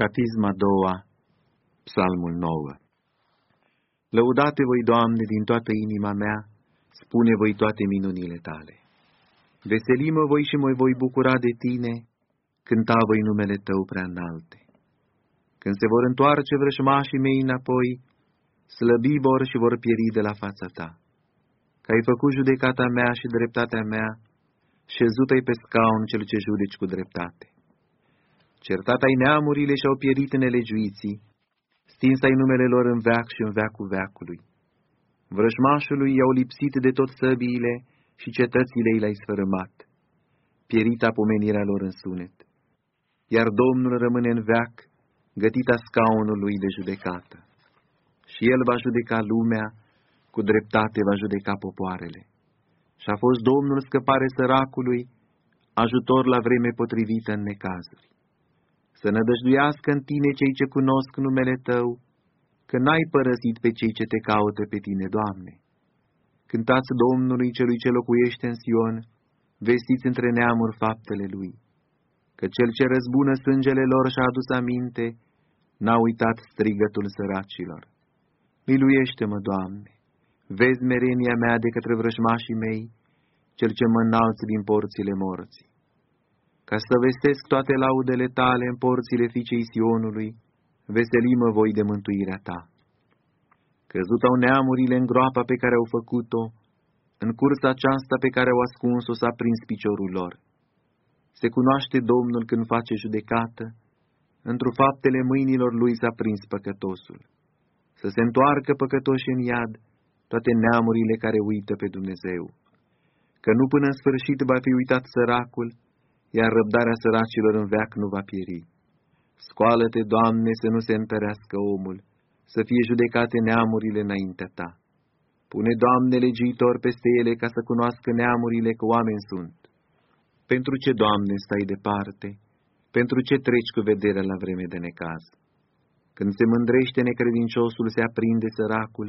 Catisma a doua, Psalmul 9 Lăudate voi, Doamne, din toată inima mea, spune voi toate minunile Tale. Veselimă voi și mă voi bucura de Tine, cânta voi numele Tău prea înalte. Când se vor întoarce vrășmașii mei înapoi, slăbi vor și vor pieri de la fața Ta. Că ai făcut judecata mea și dreptatea mea, șezut-ai pe scaun cel ce judeci cu dreptate. Certat ai neamurile și-au pierit nelegiuiții, stins ai numele lor în veac și în veacul veacului. Vrăjmașului i-au lipsit de tot săbiile și cetățile i le-ai sfărâmat, pierita pomenirea lor în sunet. Iar Domnul rămâne în veac, gătita scaunului de judecată. Și El va judeca lumea, cu dreptate va judeca popoarele. Și a fost Domnul scăpare săracului, ajutor la vreme potrivită în necazuri să nădăjduiască în tine cei ce cunosc numele Tău, că n-ai părăsit pe cei ce te caută pe tine, Doamne. Cântați Domnului celui ce locuiește în Sion, vestiți între neamuri faptele Lui, că Cel ce răzbună sângele lor și-a adus aminte, n-a uitat strigătul săracilor. Miluiește-mă, Doamne! Vezi merenia mea de către vrăjmașii mei, cel ce mă înalți din porțile morții ca să vestesc toate laudele tale în porțile fiicei Sionului, veselimă voi de mântuirea ta. Căzut au neamurile în groapa pe care au făcut-o, în cursa aceasta pe care au ascuns-o s-a prins piciorul lor. Se cunoaște Domnul când face judecată, într-o faptele mâinilor lui s-a prins păcătosul. Să se întoarcă păcătoși în iad toate neamurile care uită pe Dumnezeu, că nu până în sfârșit va fi uitat săracul, iar răbdarea săracilor în veac nu va pieri. Scoală-te, Doamne, să nu se întărească omul, să fie judecate neamurile înaintea Ta. Pune, Doamne, legiuitor peste ele ca să cunoască neamurile că oameni sunt. Pentru ce, Doamne, stai departe? Pentru ce treci cu vederea la vreme de necaz? Când se mândrește necredinciosul, se aprinde săracul,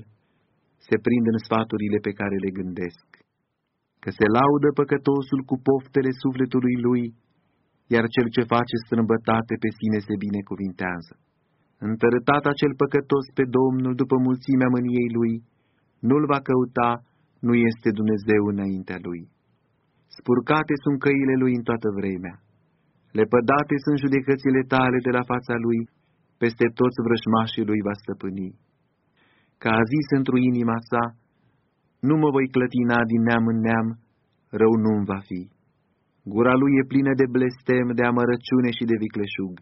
se prind în sfaturile pe care le gândesc că se laudă păcătosul cu poftele sufletului lui, iar cel ce face strâmbătate pe sine se binecuvintează. Întărătat acel păcătos pe Domnul după mulțimea mâniei lui, nu-l va căuta, nu este Dumnezeu înaintea lui. Spurcate sunt căile lui în toată vremea, lepădate sunt judecățile tale de la fața lui, peste toți vrășmașii lui va stăpâni. Ca a zis într-o inima sa, nu mă voi clătina din neam în neam, rău nu-mi va fi. Gura lui e plină de blestem, de amărăciune și de vicleșug.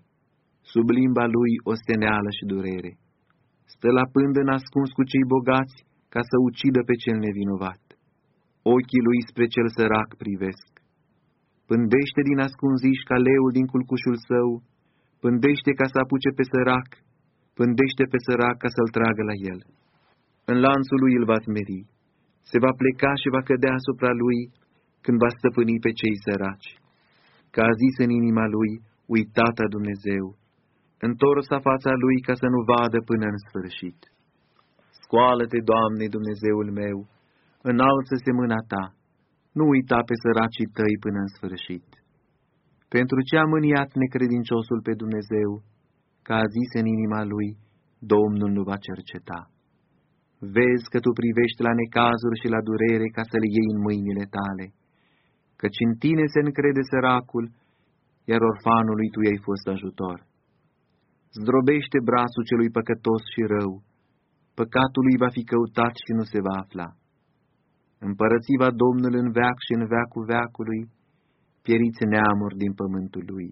Sub limba lui o steneală și durere. Stă la pândă ascuns cu cei bogați, ca să ucidă pe cel nevinovat. Ochii lui spre cel sărac privesc. Pândește din ascunziș ca leul din culcușul său, pândește ca să apuce pe sărac, pândește pe sărac ca să-l tragă la el. În lanțul lui îl va smeri se va pleca și va cădea asupra lui când va stăpâni pe cei săraci. Ca a zis în inima lui, uitata Dumnezeu, întorsa fața lui ca să nu vadă până în sfârșit. Scoală-te, Doamne, Dumnezeul meu, înalță-se mâna ta, nu uita pe săracii tăi până în sfârșit. Pentru ce a mâniat necredinciosul pe Dumnezeu, ca a zis în inima lui, Domnul nu va cerceta. Vezi că tu privești la necazuri și la durere ca să le iei în mâinile tale, căci în tine se încrede săracul, iar orfanului tu i-ai fost ajutor. Zdrobește brațul celui păcătos și rău, păcatul lui va fi căutat și nu se va afla. Împărățiva Domnul în veac și în veacul veacului, pieriți neamuri din pământul lui.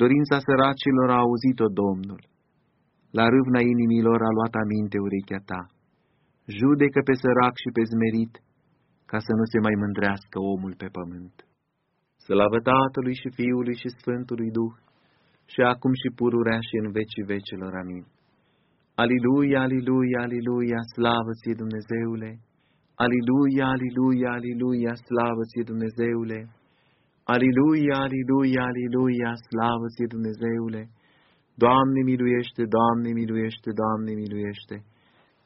Dorința săracilor a auzit-o Domnul, la râvna inimilor a luat aminte urechea ta judecă pe sărac și pe zmerit, ca să nu se mai mândrească omul pe pământ. Slavă Tatălui și Fiului și Sfântului Duh, și acum și pururea și în vecii vecelor. Amin. Aliluia, aliluia, aliluia, slavă ție Dumnezeule! Aliluia, aliluia, aliluia, slavă ție Dumnezeule! Aliluia, aliluia, aliluia, slavă ție Dumnezeule! Doamne miluiește, Doamne miluiește, Doamne miluiește!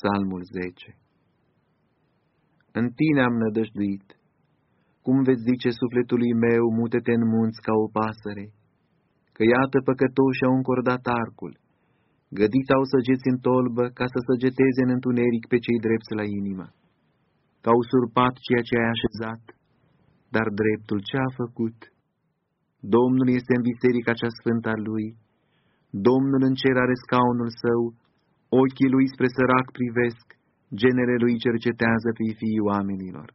Psalmul 10 În tine am nădăjduit. Cum veți zice sufletului meu, mute-te în munți ca o pasăre, că iată păcătoși au încordat arcul, gădiți au săgeți în tolbă ca să săgeteze în întuneric pe cei drepți la inimă, că au surpat ceea ce ai așezat, dar dreptul ce a făcut? Domnul este în biserica cea sfântă a lui, Domnul în cer are scaunul său, ochii lui spre sărac privesc, genele lui cercetează pe fiii oamenilor.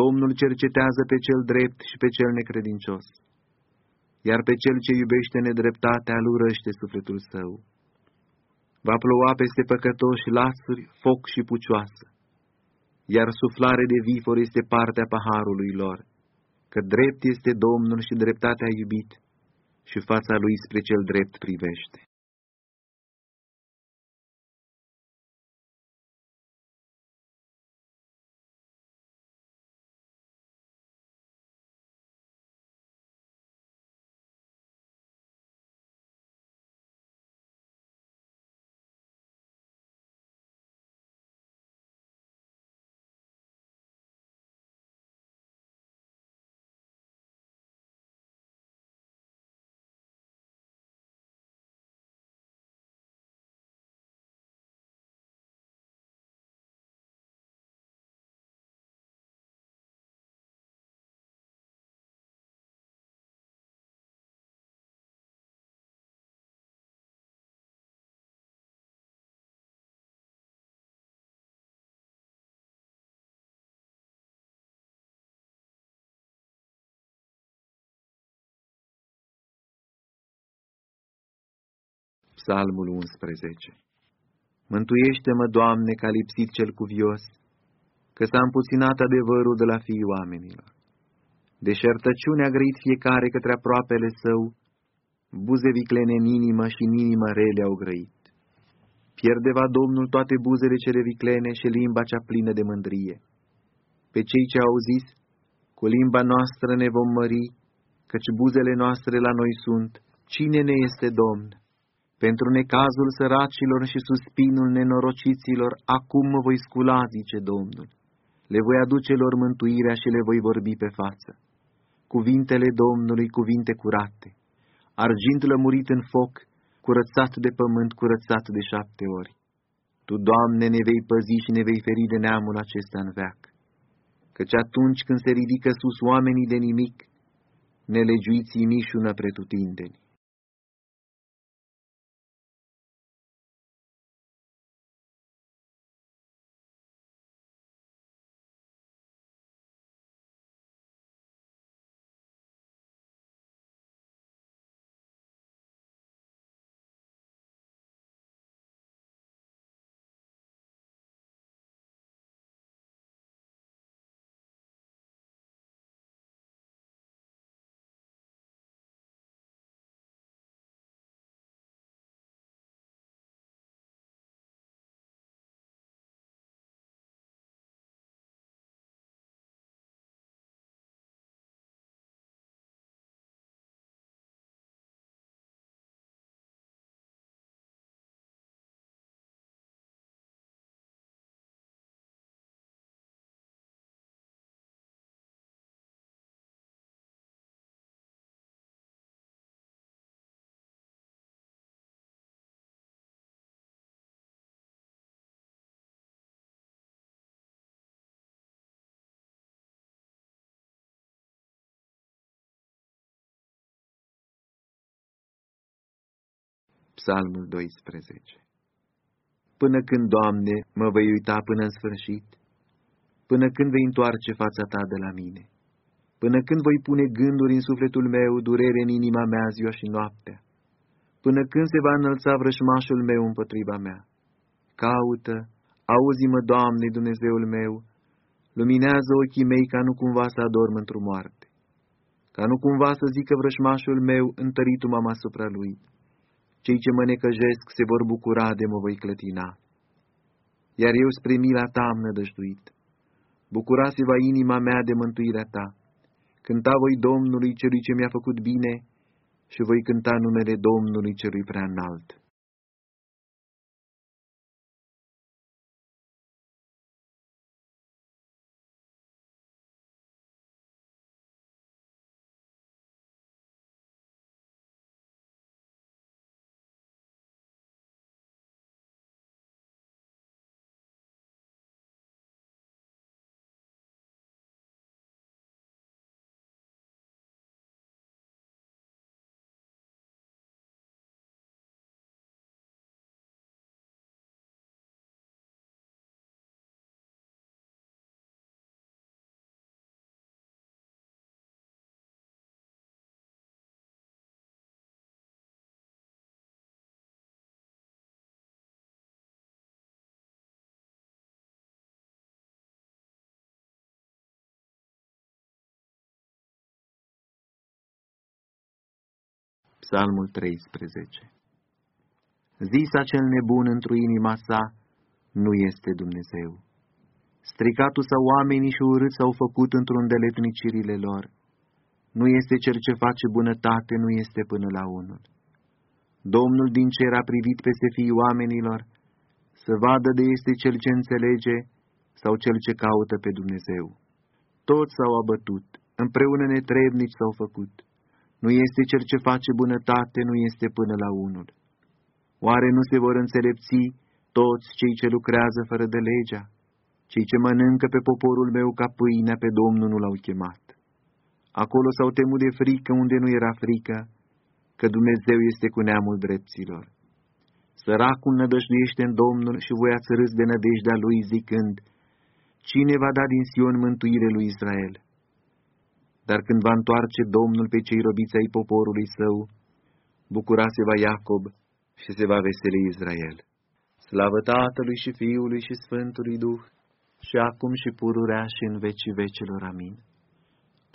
Domnul cercetează pe cel drept și pe cel necredincios, iar pe cel ce iubește nedreptatea îl urăște sufletul său. Va ploua peste păcătoși lasuri, foc și pucioasă, iar suflare de vifor este partea paharului lor, că drept este Domnul și dreptatea iubit, și fața lui spre cel drept privește. Psalmul 11 Mântuiește-mă, Doamne, ca lipsit cel cuvios, că s-a împuținat adevărul de la fiii oamenilor. Deșertăciune a grăit fiecare către aproapele său, buze viclene în inimă și în inimă rele au grăit. Pierde va Domnul toate buzele cele viclene și limba cea plină de mândrie. Pe cei ce au zis, cu limba noastră ne vom mări, căci buzele noastre la noi sunt, cine ne este Domn? Pentru necazul săracilor și suspinul nenorociților, acum mă voi scula, zice Domnul. Le voi aduce lor mântuirea și le voi vorbi pe față. Cuvintele Domnului, cuvinte curate, argint lămurit în foc, curățat de pământ, curățat de șapte ori. Tu, Doamne, ne vei păzi și ne vei feri de neamul acesta în veac. Căci atunci când se ridică sus oamenii de nimic, nelegiuiții mișună pretutindeni. Psalmul 12 Până când, Doamne, mă vei uita până în sfârșit? Până când vei întoarce fața Ta de la mine? Până când voi pune gânduri în sufletul meu, durere în inima mea ziua și noaptea? Până când se va înălța vrășmașul meu împotriva mea? Caută, auzi-mă, Doamne, Dumnezeul meu, luminează ochii mei ca nu cumva să adorm într-o moarte, ca nu cumva să zică vrășmașul meu, întăritu m-am asupra lui cei ce mă necăjesc se vor bucura de mă voi clătina. Iar eu spre mila ta am nădăjduit. Bucura-se-va inima mea de mântuirea ta. Cânta voi Domnului celui ce mi-a făcut bine și voi cânta numele Domnului celui prea înalt. Psalmul 13 Zisa cel nebun într-o inima sa, nu este Dumnezeu. Stricatul sau oamenii și urât s-au făcut într-un deletnicirile lor. Nu este cel ce face bunătate, nu este până la unul. Domnul din cer a privit peste fiii oamenilor, să vadă de este cel ce înțelege sau cel ce caută pe Dumnezeu. Toți s-au abătut, împreună netrebnici s-au făcut. Nu este cel ce face bunătate, nu este până la unul. Oare nu se vor înțelepți toți cei ce lucrează fără de legea? Cei ce mănâncă pe poporul meu ca pâinea pe Domnul nu l-au chemat. Acolo s-au temut de frică unde nu era frică, că Dumnezeu este cu neamul drepților. Săracul nădăjduiește în Domnul și voi ați râs de nădejdea lui zicând, Cine va da din Sion mântuire lui Israel? Dar când va întoarce Domnul pe cei robiți ai poporului său, bucura se va Iacob și se va veseli Israel. Slavă Tatălui și Fiului și Sfântului Duh, și acum și pururea și în vecii vecilor. Amin.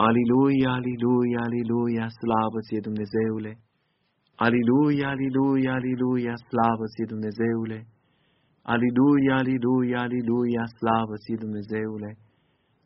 Aliluia, aliluia, aliluia, slavă ție Dumnezeule! Aliluia, aliluia, aliluia, slavă ție Dumnezeule! Aliluia, aliluia, aliluia, slavă ție Dumnezeule!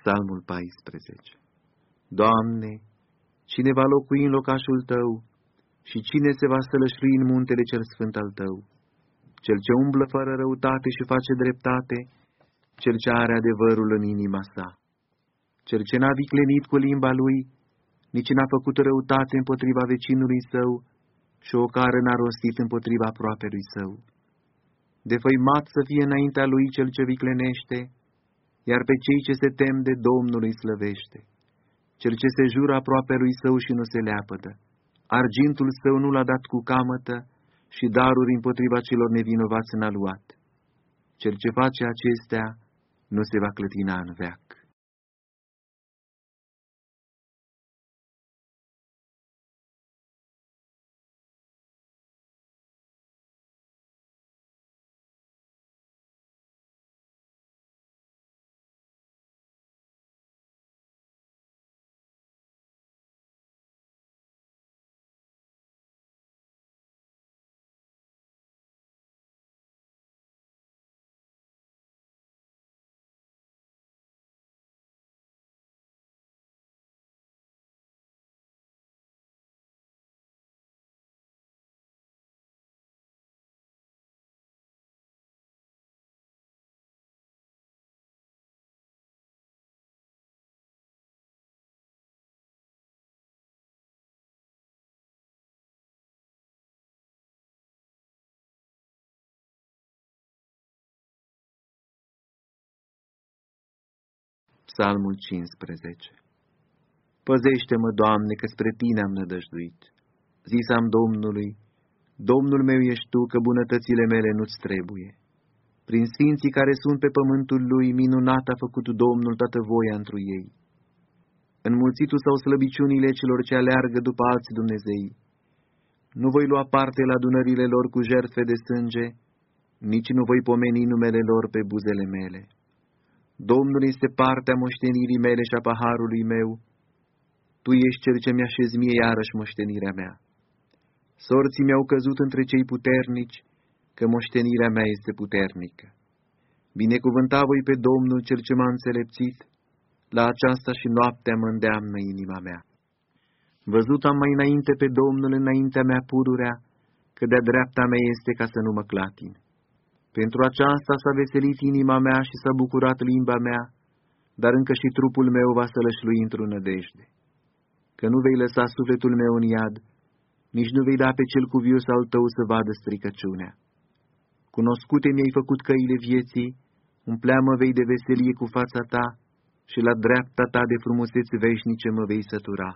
Psalmul 14 Doamne, cine va locui în locașul Tău și cine se va sălășlui în muntele cel sfânt al Tău? Cel ce umblă fără răutate și face dreptate, cel ce are adevărul în inima sa. Cel ce n-a viclenit cu limba lui, nici n-a făcut răutate împotriva vecinului său și o cară n-a rostit împotriva aproapelui său. De făimat să fie înaintea lui cel ce viclenește, iar pe cei ce se tem de Domnul îi slăvește. Cel ce se jură aproape lui său și nu se leapădă. Argintul său nu l-a dat cu camătă și daruri împotriva celor nevinovați n-a luat. Cel ce face acestea nu se va clătina în veac. Psalmul 15 Păzește-mă, Doamne, că spre Tine am nădăjduit. Zisam Domnului, Domnul meu ești Tu, că bunătățile mele nu-ți trebuie. Prin sfinții care sunt pe pământul Lui, minunat a făcut Domnul toată voia întru ei. Înmulțitul sau slăbiciunile celor ce aleargă după alți Dumnezei. Nu voi lua parte la adunările lor cu jertfe de sânge, nici nu voi pomeni numele lor pe buzele mele. Domnul este partea moștenirii mele și a paharului meu, Tu ești cel ce mi-așezi mie iarăși moștenirea mea. Sorții mi-au căzut între cei puternici, că moștenirea mea este puternică. Binecuvânta voi pe Domnul cel ce m-a înțelepțit, la aceasta și noaptea mă îndeamnă inima mea. Văzut am mai înainte pe Domnul înaintea mea pururea, că de-a dreapta mea este ca să nu mă clatin. Pentru aceasta s-a veselit inima mea și s-a bucurat limba mea, dar încă și trupul meu va sălășlui într-o nădejde. Că nu vei lăsa sufletul meu în iad, nici nu vei da pe cel cuvius al tău să vadă stricăciunea. Cunoscute mi-ai făcut căile vieții, umpleamă vei de veselie cu fața ta și la dreapta ta de frumusețe veșnice mă vei sătura.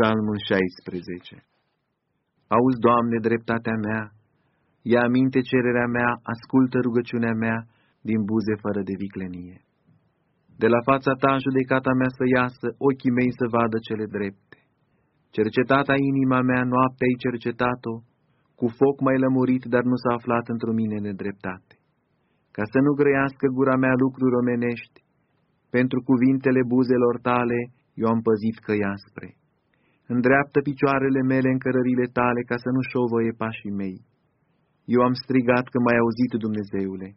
Psalmul 16 Auzi, Doamne, dreptatea mea, ia aminte cererea mea, ascultă rugăciunea mea din buze fără de viclenie. De la fața ta judecata mea să iasă, ochii mei să vadă cele drepte. Cercetata inima mea, noaptea ai cercetat-o, cu foc mai lămurit, dar nu s-a aflat într-o mine nedreptate. Ca să nu grăiască gura mea lucruri omenești, pentru cuvintele buzelor tale, eu am păzit căi aspre îndreaptă picioarele mele în cărările tale ca să nu șovăie pașii mei. Eu am strigat că m-ai auzit, Dumnezeule,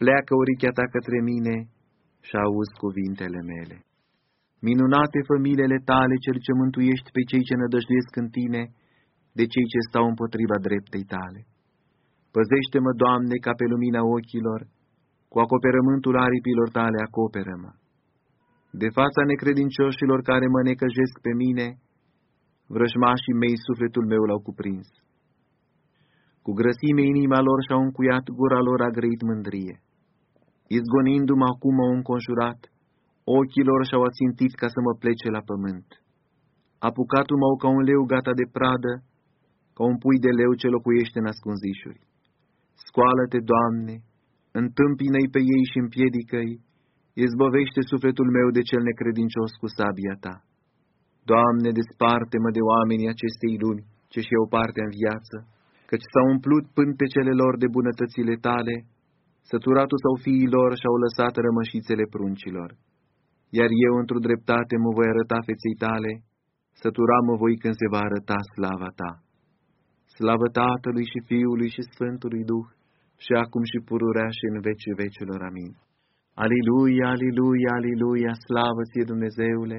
pleacă urechea ta către mine și auzi cuvintele mele. Minunate familiile tale, cel ce mântuiești pe cei ce nădăjduiesc în tine, de cei ce stau împotriva dreptei tale. Păzește-mă, Doamne, ca pe lumina ochilor, cu acoperământul aripilor tale acoperă-mă. De fața necredincioșilor care mă necăjesc pe mine, vrăjmașii mei sufletul meu l-au cuprins. Cu grăsime inima lor și-au încuiat, gura lor a grăit mândrie. Izgonindu-mă acum au înconjurat, ochii lor și-au ațintit ca să mă plece la pământ. Apucatul-mă ca un leu gata de pradă, ca un pui de leu ce locuiește în ascunzișuri. Scoală-te, Doamne, întâmpină-i pe ei și împiedică-i, izbăvește sufletul meu de cel necredincios cu sabia ta. Doamne, desparte-mă de oamenii acestei lumi, ce și eu parte în viață, căci s-au umplut pântecele lor de bunătățile tale, săturatul sau fiii lor și-au lăsat rămășițele pruncilor. Iar eu, într-o dreptate, mă voi arăta feței tale, sătura mă voi când se va arăta slava ta. Slavă Tatălui și Fiului și Sfântului Duh, și acum și pururea și în vecii vecilor. Amin. Aliluia, aliluia, aliluia, slavă ție Dumnezeule!